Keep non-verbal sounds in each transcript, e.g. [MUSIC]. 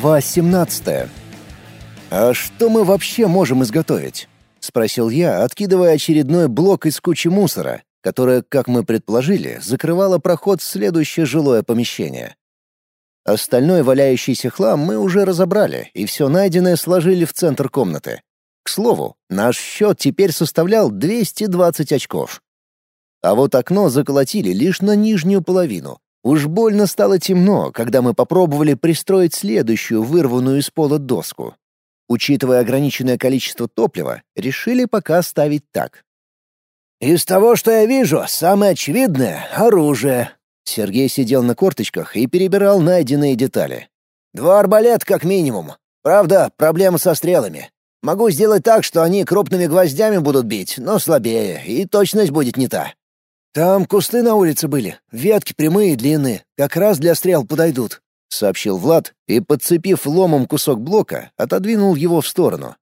Глава 17. «А что мы вообще можем изготовить?» — спросил я, откидывая очередной блок из кучи мусора, которая, как мы предположили, закрывала проход в следующее жилое помещение. Остальной валяющийся хлам мы уже разобрали, и все найденное сложили в центр комнаты. К слову, наш счет теперь составлял 220 очков. А вот окно заколотили лишь на нижнюю половину, Уж больно стало темно, когда мы попробовали пристроить следующую вырванную из пола доску. Учитывая ограниченное количество топлива, решили пока ставить так. «Из того, что я вижу, самое очевидное — оружие». Сергей сидел на корточках и перебирал найденные детали. «Два арбалета как минимум. Правда, проблема со стрелами. Могу сделать так, что они крупными гвоздями будут бить, но слабее, и точность будет не та. «Там кусты на улице были, ветки прямые и длинные, как раз для стрел подойдут», — сообщил Влад и, подцепив ломом кусок блока, отодвинул его в сторону.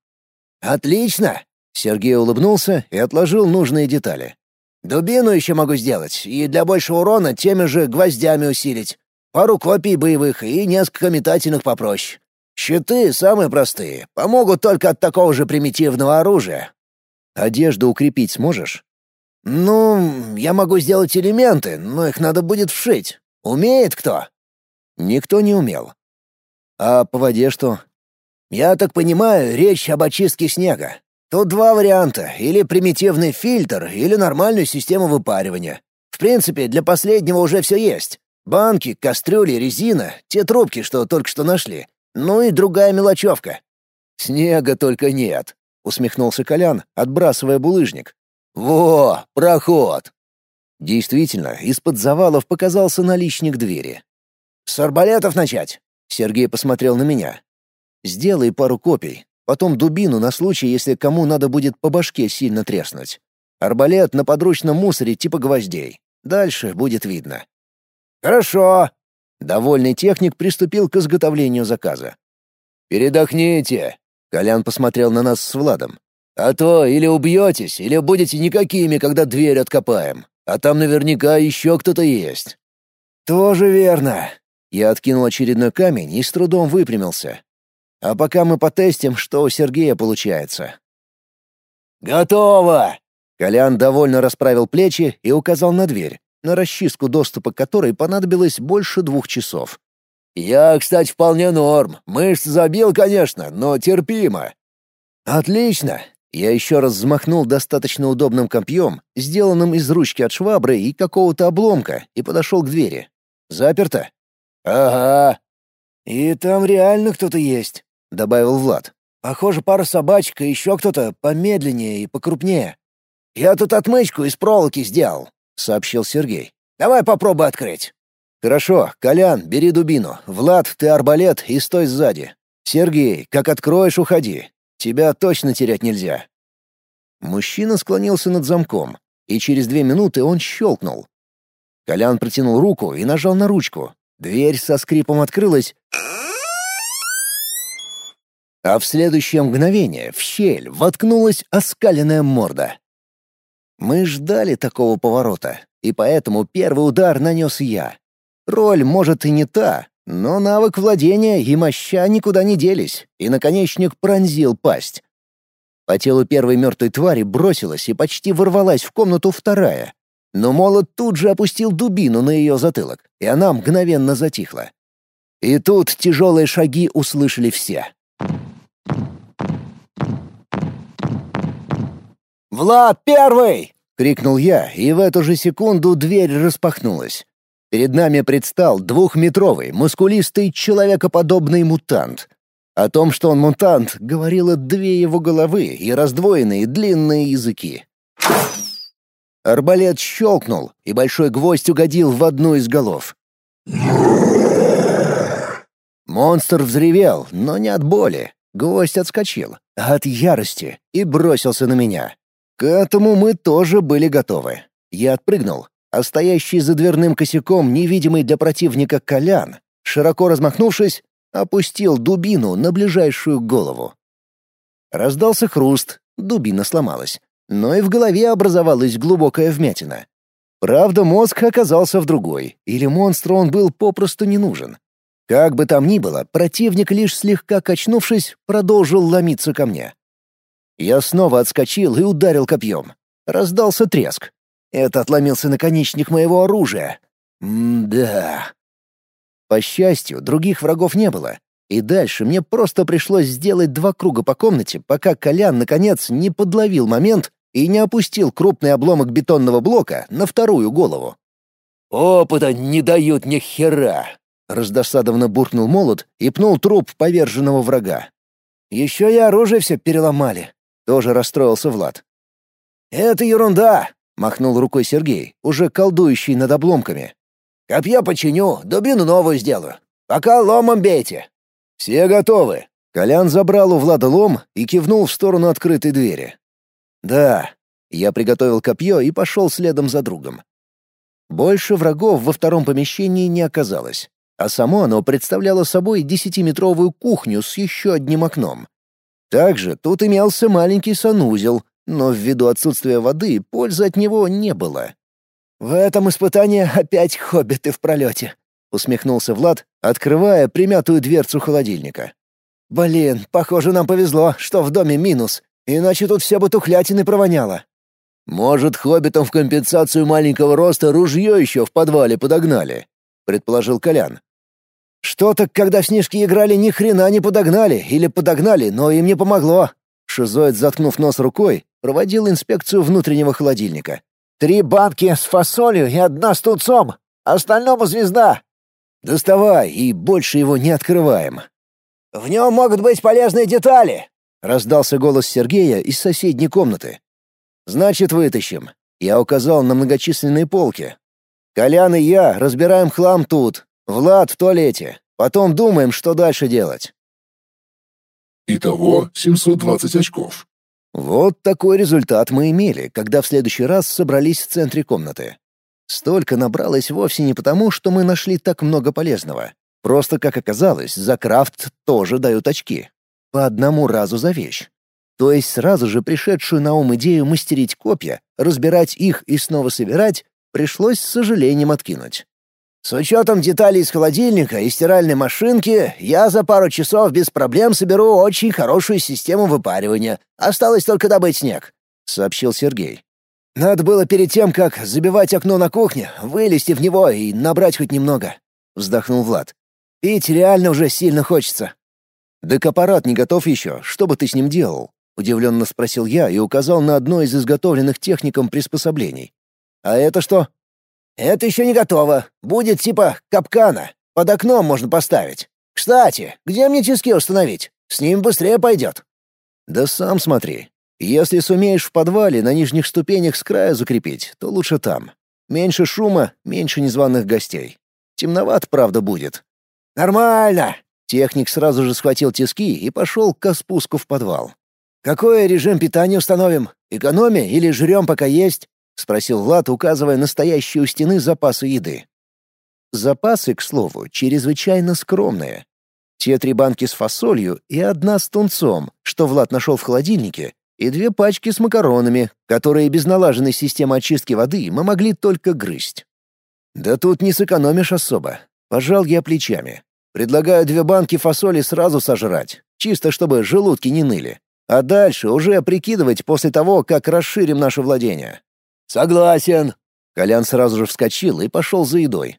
«Отлично!» — Сергей улыбнулся и отложил нужные детали. «Дубину еще могу сделать, и для большего урона теми же гвоздями усилить. Пару копий боевых и несколько метательных попроще. Щиты самые простые, помогут только от такого же примитивного оружия». «Одежду укрепить сможешь?» «Ну, я могу сделать элементы, но их надо будет вшить. Умеет кто?» Никто не умел. «А по воде что?» «Я так понимаю, речь об очистке снега. Тут два варианта — или примитивный фильтр, или нормальную систему выпаривания. В принципе, для последнего уже все есть. Банки, кастрюли, резина, те трубки, что только что нашли. Ну и другая мелочевка». «Снега только нет», — усмехнулся Колян, отбрасывая булыжник. «Во, проход!» Действительно, из-под завалов показался наличник двери. «С арбалетов начать?» Сергей посмотрел на меня. «Сделай пару копий, потом дубину на случай, если кому надо будет по башке сильно треснуть. Арбалет на подручном мусоре типа гвоздей. Дальше будет видно». «Хорошо!» Довольный техник приступил к изготовлению заказа. «Передохните!» Колян посмотрел на нас с Владом. А то или убьетесь, или будете никакими, когда дверь откопаем. А там наверняка еще кто-то есть». «Тоже верно». Я откинул очередной камень и с трудом выпрямился. «А пока мы потестим, что у Сергея получается». «Готово!» Колян довольно расправил плечи и указал на дверь, на расчистку доступа к которой понадобилось больше двух часов. «Я, кстати, вполне норм. Мышц забил, конечно, но терпимо». «Отлично. Я еще раз взмахнул достаточно удобным копьем, сделанным из ручки от швабры и какого-то обломка, и подошел к двери. Заперто? Ага. И там реально кто-то есть, добавил Влад. Похоже, пара собачек и еще кто-то помедленнее и покрупнее. Я тут отмычку из проволоки сделал, сообщил Сергей. Давай попробуй открыть. Хорошо, Колян, бери дубину. Влад, ты арбалет и стой сзади. Сергей, как откроешь, уходи. Тебя точно терять нельзя». Мужчина склонился над замком, и через две минуты он щелкнул. Колян протянул руку и нажал на ручку. Дверь со скрипом открылась, а в следующее мгновение в щель воткнулась оскаленная морда. Мы ждали такого поворота, и поэтому первый удар нанес я. Роль, может, и не та, но навык владения и моща никуда не делись, и наконечник пронзил пасть. По телу первой мертвой твари бросилась и почти ворвалась в комнату вторая. Но молот тут же опустил дубину на ее затылок, и она мгновенно затихла. И тут тяжелые шаги услышали все. «Влад первый!» — крикнул я, и в эту же секунду дверь распахнулась. Перед нами предстал двухметровый, мускулистый, человекоподобный мутант. О том, что он мутант, говорило две его головы и раздвоенные длинные языки. Арбалет щелкнул, и большой гвоздь угодил в одну из голов. Монстр взревел, но не от боли. Гвоздь отскочил, а от ярости, и бросился на меня. К этому мы тоже были готовы. Я отпрыгнул, а стоящий за дверным косяком невидимый для противника Колян, широко размахнувшись, опустил дубину на ближайшую голову. Раздался хруст, дубина сломалась, но и в голове образовалась глубокая вмятина. Правда, мозг оказался в другой, или монстру он был попросту не нужен. Как бы там ни было, противник, лишь слегка качнувшись, продолжил ломиться ко мне. Я снова отскочил и ударил копьем. Раздался треск. Это отломился наконечник моего оружия. М-да. По счастью, других врагов не было. И дальше мне просто пришлось сделать два круга по комнате, пока Колян, наконец, не подловил момент и не опустил крупный обломок бетонного блока на вторую голову. «Опыта не дают ни хера!» — раздосадованно буркнул молот и пнул труп поверженного врага. «Еще и оружие все переломали», — тоже расстроился Влад. «Это ерунда!» — махнул рукой Сергей, уже колдующий над обломками. «Копье починю, дубину новую сделаю. Пока ломом бейте». «Все готовы». Колян забрал у Влада лом и кивнул в сторону открытой двери. «Да». Я приготовил копье и пошел следом за другом. Больше врагов во втором помещении не оказалось, а само оно представляло собой десятиметровую кухню с еще одним окном. Также тут имелся маленький санузел, но ввиду отсутствия воды пользы от него не было. «В этом испытании опять хоббиты в пролете», — усмехнулся Влад, открывая примятую дверцу холодильника. «Блин, похоже, нам повезло, что в доме минус, иначе тут все бы тухлятины провоняло». «Может, хоббитам в компенсацию маленького роста ружье еще в подвале подогнали?» — предположил Колян. «Что-то, когда в снежки играли, ни хрена не подогнали, или подогнали, но им не помогло». Шизоид, заткнув нос рукой, проводил инспекцию внутреннего холодильника. «Три банки с фасолью и одна с тунцом. Остальному звезда». «Доставай, и больше его не открываем». «В нем могут быть полезные детали», — раздался голос Сергея из соседней комнаты. «Значит, вытащим». Я указал на многочисленные полки. «Колян и я разбираем хлам тут, Влад в туалете. Потом думаем, что дальше делать». Итого 720 очков. Вот такой результат мы имели, когда в следующий раз собрались в центре комнаты. Столько набралось вовсе не потому, что мы нашли так много полезного. Просто, как оказалось, за крафт тоже дают очки. По одному разу за вещь. То есть сразу же пришедшую на ум идею мастерить копья, разбирать их и снова собирать, пришлось с сожалением откинуть. С учетом деталей из холодильника и стиральной машинки, я за пару часов без проблем соберу очень хорошую систему выпаривания. Осталось только добыть снег», — сообщил Сергей. «Надо было перед тем, как забивать окно на кухне, вылезти в него и набрать хоть немного», — вздохнул Влад. «Пить реально уже сильно хочется». «Так аппарат не готов еще. Что бы ты с ним делал?» — удивленно спросил я и указал на одно из изготовленных техником приспособлений. «А это что?» «Это еще не готово. Будет типа капкана. Под окном можно поставить. Кстати, где мне тиски установить? С ним быстрее пойдет». «Да сам смотри. Если сумеешь в подвале на нижних ступенях с края закрепить, то лучше там. Меньше шума, меньше незваных гостей. Темноват, правда, будет». «Нормально!» Техник сразу же схватил тиски и пошел к спуску в подвал. «Какой режим питания установим? Экономия или жрем, пока есть?» — спросил Влад, указывая на стоящие у стены запасы еды. Запасы, к слову, чрезвычайно скромные. Те три банки с фасолью и одна с тунцом, что Влад нашел в холодильнике, и две пачки с макаронами, которые без налаженной системы очистки воды мы могли только грызть. Да тут не сэкономишь особо. Пожал я плечами. Предлагаю две банки фасоли сразу сожрать, чисто чтобы желудки не ныли. А дальше уже прикидывать после того, как расширим наше владение. Согласен. Колян сразу же вскочил и пошел за едой.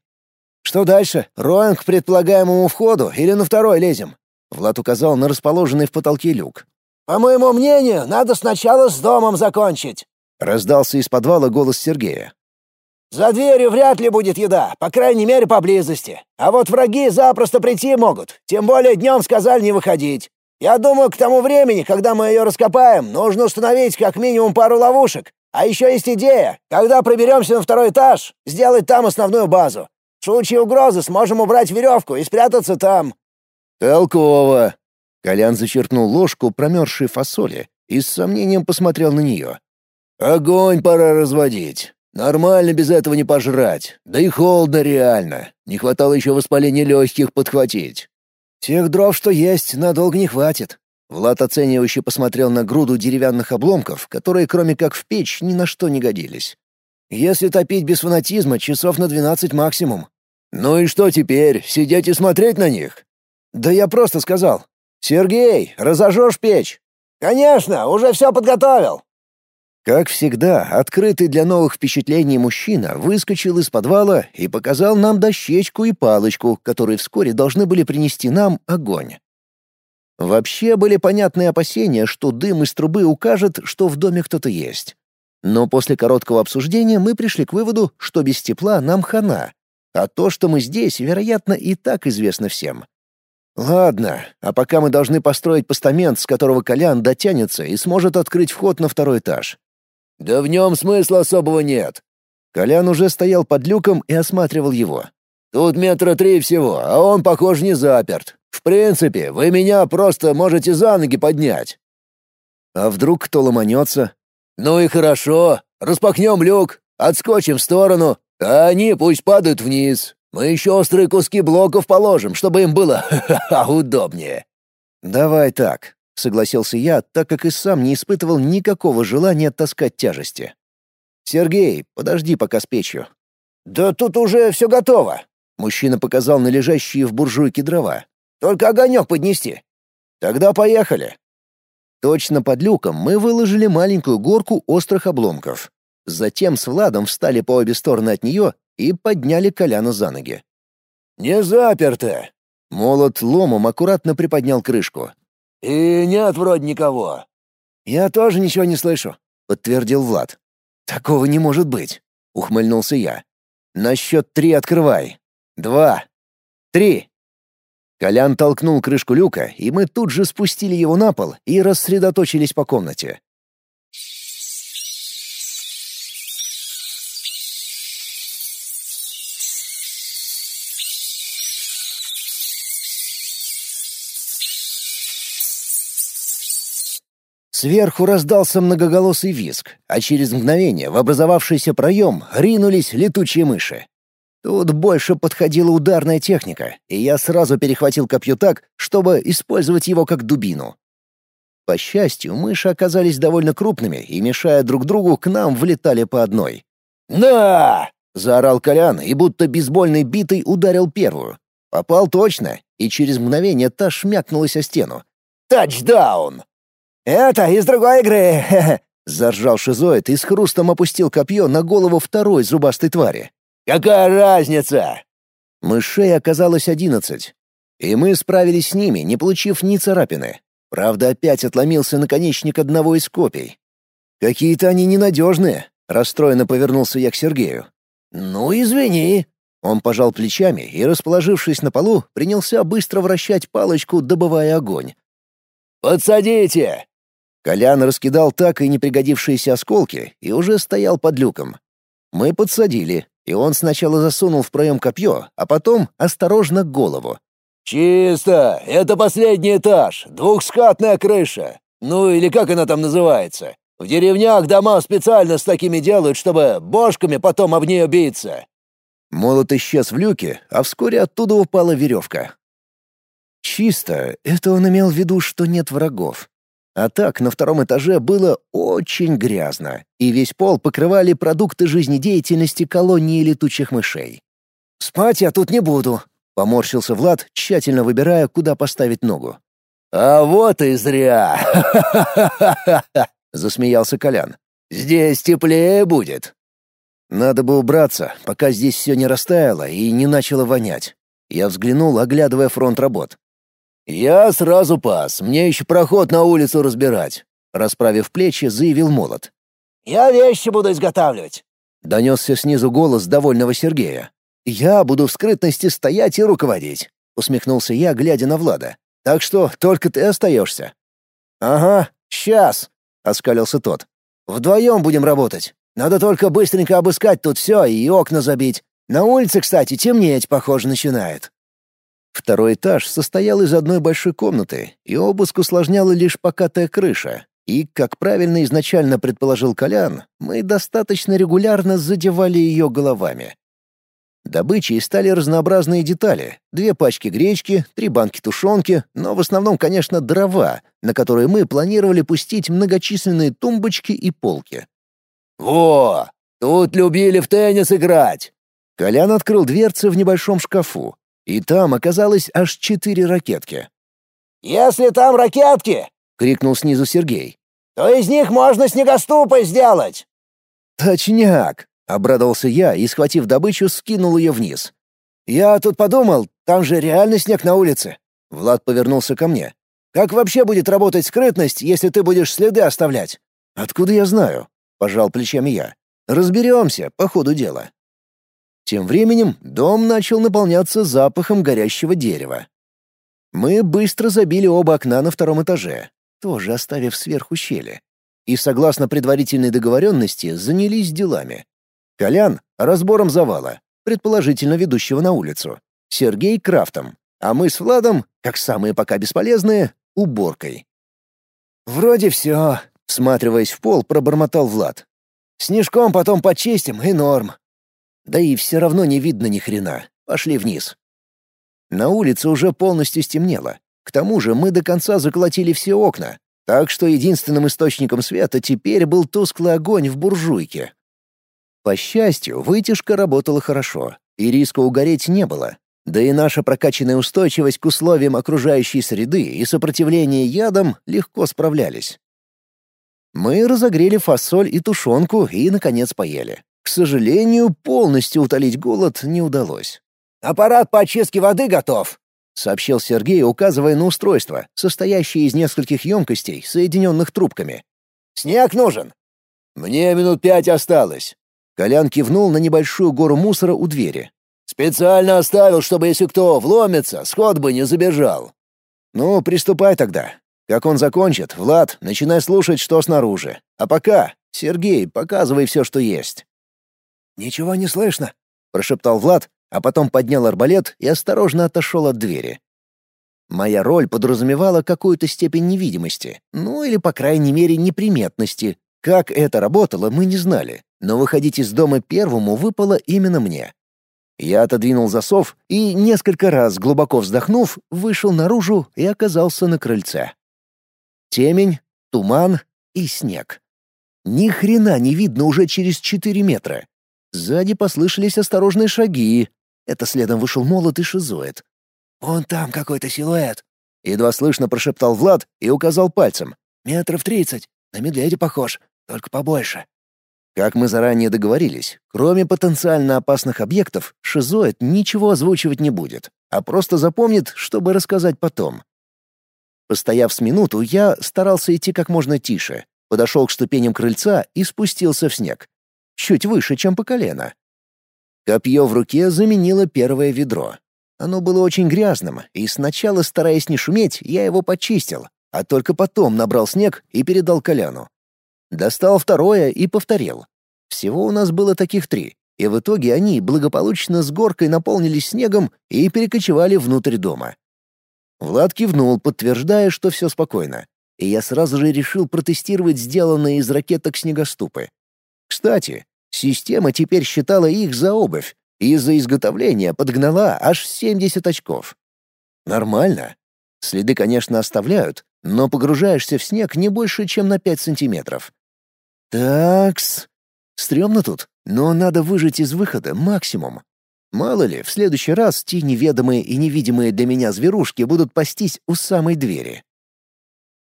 Что дальше? Роем к предполагаемому входу или на второй лезем? Влад указал на расположенный в потолке люк. «По моему мнению, надо сначала с домом закончить», — раздался из подвала голос Сергея. «За дверью вряд ли будет еда, по крайней мере, поблизости. А вот враги запросто прийти могут, тем более днем сказали не выходить. Я думаю, к тому времени, когда мы ее раскопаем, нужно установить как минимум пару ловушек. А еще есть идея, когда проберемся на второй этаж, сделать там основную базу. В случае угрозы сможем убрать веревку и спрятаться там». «Толково!» Колян зачерпнул ложку промерзшей фасоли и с сомнением посмотрел на нее. «Огонь пора разводить. Нормально без этого не пожрать. Да и холодно реально. Не хватало еще воспаления легких подхватить. «Тех дров, что есть, надолго не хватит». Влад оценивающе посмотрел на груду деревянных обломков, которые, кроме как в печь, ни на что не годились. «Если топить без фанатизма, часов на двенадцать максимум». «Ну и что теперь, сидеть и смотреть на них?» «Да я просто сказал. Сергей, разожжешь печь?» «Конечно, уже все подготовил». Как всегда, открытый для новых впечатлений мужчина выскочил из подвала и показал нам дощечку и палочку, которые вскоре должны были принести нам огонь. Вообще были понятны опасения, что дым из трубы укажет, что в доме кто-то есть. Но после короткого обсуждения мы пришли к выводу, что без тепла нам хана, а то, что мы здесь, вероятно, и так известно всем. Ладно, а пока мы должны построить постамент, с которого Колян дотянется и сможет открыть вход на второй этаж. Да в нем смысла особого нет. Колян уже стоял под люком и осматривал его. Тут метра три всего, а он, похоже, не заперт. Принципе, вы меня просто можете за ноги поднять. А вдруг кто ломанется? Ну и хорошо. Распахнем люк, отскочим в сторону, а они пусть падают вниз. Мы еще острые куски блоков положим, чтобы им было [LAUGHS] удобнее. Давай так, согласился я, так как и сам не испытывал никакого желания таскать тяжести. Сергей, подожди пока с печью. Да тут уже все готово. Мужчина показал на лежащие в буржуйке дрова. Только огонек поднести. Тогда поехали. Точно под люком мы выложили маленькую горку острых обломков. Затем с Владом встали по обе стороны от нее и подняли Коляна за ноги. «Не заперто!» Молот ломом аккуратно приподнял крышку. «И нет вроде никого». «Я тоже ничего не слышу», — подтвердил Влад. «Такого не может быть», — ухмыльнулся я. «На счет три открывай. Два. Три». Колян толкнул крышку люка, и мы тут же спустили его на пол и рассредоточились по комнате. Сверху раздался многоголосый визг, а через мгновение в образовавшийся проем ринулись летучие мыши. Тут больше подходила ударная техника, и я сразу перехватил копье так, чтобы использовать его как дубину. По счастью, мыши оказались довольно крупными и, мешая друг другу, к нам влетали по одной. «Да!» — заорал Колян и будто бейсбольной битой ударил первую. Попал точно, и через мгновение та шмякнулась о стену. «Тачдаун!» «Это из другой игры!» [LAUGHS] — заржал шизоид и с хрустом опустил копье на голову второй зубастой твари. «Какая разница?» Мышей оказалось одиннадцать. И мы справились с ними, не получив ни царапины. Правда, опять отломился наконечник одного из копий. «Какие-то они ненадежные», — расстроенно повернулся я к Сергею. «Ну, извини». Он пожал плечами и, расположившись на полу, принялся быстро вращать палочку, добывая огонь. «Подсадите!» Колян раскидал так и не пригодившиеся осколки и уже стоял под люком. Мы подсадили, и он сначала засунул в проем копье, а потом осторожно голову. «Чисто! Это последний этаж, двухскатная крыша. Ну или как она там называется? В деревнях дома специально с такими делают, чтобы бошками потом об нее биться». Молот исчез в люке, а вскоре оттуда упала веревка. Чисто — это он имел в виду, что нет врагов. А так, на втором этаже было очень грязно, и весь пол покрывали продукты жизнедеятельности колонии летучих мышей. «Спать я тут не буду», — поморщился Влад, тщательно выбирая, куда поставить ногу. «А вот и зря!» [LAUGHS] — засмеялся Колян. «Здесь теплее будет». Надо бы убраться, пока здесь все не растаяло и не начало вонять. Я взглянул, оглядывая фронт работ. «Я сразу пас, мне еще проход на улицу разбирать», — расправив плечи, заявил Молот. «Я вещи буду изготавливать», — донесся снизу голос довольного Сергея. «Я буду в скрытности стоять и руководить», — усмехнулся я, глядя на Влада. «Так что только ты остаешься». «Ага, сейчас», — оскалился тот. «Вдвоем будем работать. Надо только быстренько обыскать тут все и окна забить. На улице, кстати, темнеть, похоже, начинает». Второй этаж состоял из одной большой комнаты, и обыск усложняла лишь покатая крыша. И, как правильно изначально предположил Колян, мы достаточно регулярно задевали ее головами. Добычей стали разнообразные детали. Две пачки гречки, три банки тушенки, но в основном, конечно, дрова, на которые мы планировали пустить многочисленные тумбочки и полки. «Во! Тут любили в теннис играть!» Колян открыл дверцы в небольшом шкафу, и там оказалось аж четыре ракетки. «Если там ракетки!» — крикнул снизу Сергей. «То из них можно снегоступы сделать!» «Точняк!» — обрадовался я и, схватив добычу, скинул ее вниз. «Я тут подумал, там же реально снег на улице». Влад повернулся ко мне. «Как вообще будет работать скрытность, если ты будешь следы оставлять?» «Откуда я знаю?» — пожал плечами я. «Разберемся по ходу дела». Тем временем дом начал наполняться запахом горящего дерева. Мы быстро забили оба окна на втором этаже, тоже оставив сверху щели. И, согласно предварительной договоренности, занялись делами. Колян — разбором завала, предположительно ведущего на улицу. Сергей — крафтом. А мы с Владом, как самые пока бесполезные, — уборкой. «Вроде все», — всматриваясь в пол, пробормотал Влад. «Снежком потом почистим, и норм. Да и все равно не видно ни хрена. Пошли вниз. На улице уже полностью стемнело. К тому же мы до конца заколотили все окна, так что единственным источником света теперь был тусклый огонь в буржуйке. По счастью, вытяжка работала хорошо, и риска угореть не было. Да и наша прокачанная устойчивость к условиям окружающей среды и сопротивление ядам легко справлялись. Мы разогрели фасоль и тушенку и, наконец, поели. К сожалению, полностью утолить голод не удалось. «Аппарат по очистке воды готов», — сообщил Сергей, указывая на устройство, состоящее из нескольких емкостей, соединенных трубками. «Снег нужен». «Мне минут пять осталось». Колян кивнул на небольшую гору мусора у двери. «Специально оставил, чтобы если кто вломится, сход бы не забежал». «Ну, приступай тогда. Как он закончит, Влад, начинай слушать, что снаружи. А пока, Сергей, показывай все, что есть». «Ничего не слышно», — прошептал Влад, а потом поднял арбалет и осторожно отошел от двери. Моя роль подразумевала какую-то степень невидимости, ну или, по крайней мере, неприметности. Как это работало, мы не знали, но выходить из дома первому выпало именно мне. Я отодвинул засов и, несколько раз глубоко вздохнув, вышел наружу и оказался на крыльце. Темень, туман и снег. Ни хрена не видно уже через четыре метра. Сзади послышались осторожные шаги. Это следом вышел молот шизоид. «Вон там какой-то силуэт», — едва слышно прошептал Влад и указал пальцем. «Метров тридцать. На медведя похож, только побольше». Как мы заранее договорились, кроме потенциально опасных объектов, шизоид ничего озвучивать не будет, а просто запомнит, чтобы рассказать потом. Постояв с минуту, я старался идти как можно тише, подошел к ступеням крыльца и спустился в снег чуть выше, чем по колено. Копье в руке заменило первое ведро. Оно было очень грязным, и сначала, стараясь не шуметь, я его почистил, а только потом набрал снег и передал Коляну. Достал второе и повторил. Всего у нас было таких три, и в итоге они благополучно с горкой наполнились снегом и перекочевали внутрь дома. Влад кивнул, подтверждая, что все спокойно, и я сразу же решил протестировать сделанные из ракеток снегоступы. Кстати, система теперь считала их за обувь, и из-за изготовления подгнала аж 70 очков. Нормально. Следы, конечно, оставляют, но погружаешься в снег не больше, чем на 5 сантиметров. Такс. Стремно тут, но надо выжать из выхода максимум. Мало ли, в следующий раз те неведомые и невидимые для меня зверушки будут пастись у самой двери.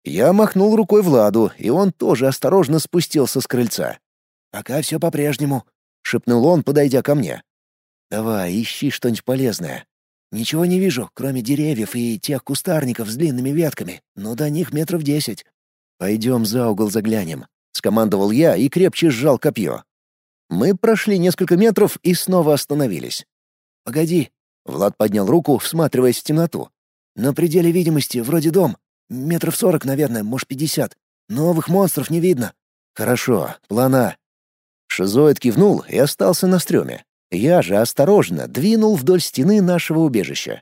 Я махнул рукой Владу, и он тоже осторожно спустился с крыльца. «Пока все по-прежнему», — шепнул он, подойдя ко мне. «Давай, ищи что-нибудь полезное. Ничего не вижу, кроме деревьев и тех кустарников с длинными ветками, но до них метров десять». «Пойдем за угол заглянем», — скомандовал я и крепче сжал копье. Мы прошли несколько метров и снова остановились. «Погоди», — Влад поднял руку, всматриваясь в темноту. «На пределе видимости вроде дом. Метров сорок, наверное, может, пятьдесят. Новых монстров не видно». «Хорошо, плана. Шизоид кивнул и остался на стреме. Я же осторожно двинул вдоль стены нашего убежища.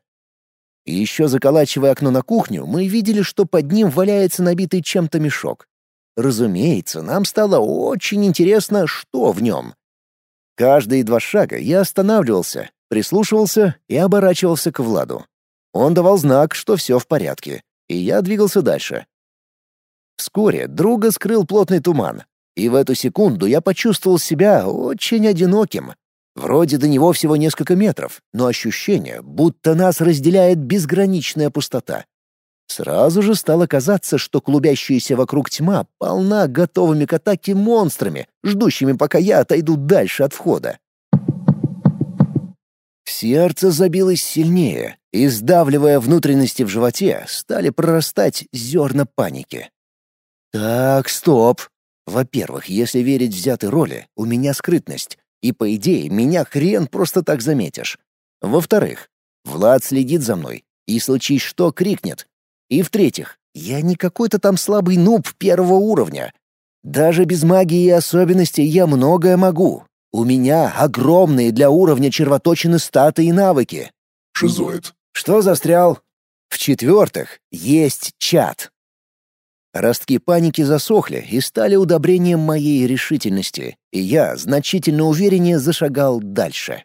Еще заколачивая окно на кухню, мы видели, что под ним валяется набитый чем-то мешок. Разумеется, нам стало очень интересно, что в нем. Каждые два шага я останавливался, прислушивался и оборачивался к Владу. Он давал знак, что все в порядке, и я двигался дальше. Вскоре друга скрыл плотный туман, и в эту секунду я почувствовал себя очень одиноким. Вроде до него всего несколько метров, но ощущение, будто нас разделяет безграничная пустота. Сразу же стало казаться, что клубящаяся вокруг тьма полна готовыми к атаке монстрами, ждущими, пока я отойду дальше от входа. Сердце забилось сильнее, и, сдавливая внутренности в животе, стали прорастать зерна паники. Так, стоп. Во-первых, если верить взятой роли, у меня скрытность, и, по идее, меня хрен просто так заметишь. Во-вторых, Влад следит за мной, и случись что, крикнет. И в-третьих, я не какой-то там слабый нуб первого уровня. Даже без магии и особенностей я многое могу. У меня огромные для уровня червоточины статы и навыки. Шизоид. Что застрял? В-четвертых, есть чат. Ростки паники засохли и стали удобрением моей решительности, и я значительно увереннее зашагал дальше.